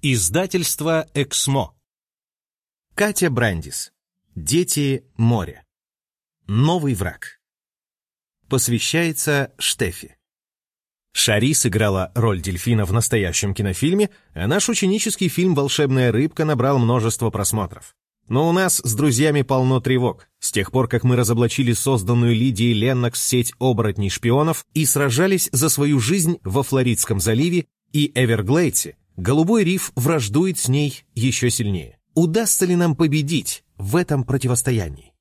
Издательство «Эксмо». Катя Брандис. Дети моря. Новый враг. Посвящается Штефи. Шари сыграла роль дельфина в настоящем кинофильме, а наш ученический фильм «Волшебная рыбка» набрал множество просмотров. Но у нас с друзьями полно тревог. С тех пор, как мы разоблачили созданную Лидией Леннокс сеть оборотней-шпионов и сражались за свою жизнь во Флоридском заливе и Эверглейдсе, Голубой риф враждует с ней еще сильнее. Удастся ли нам победить в этом противостоянии?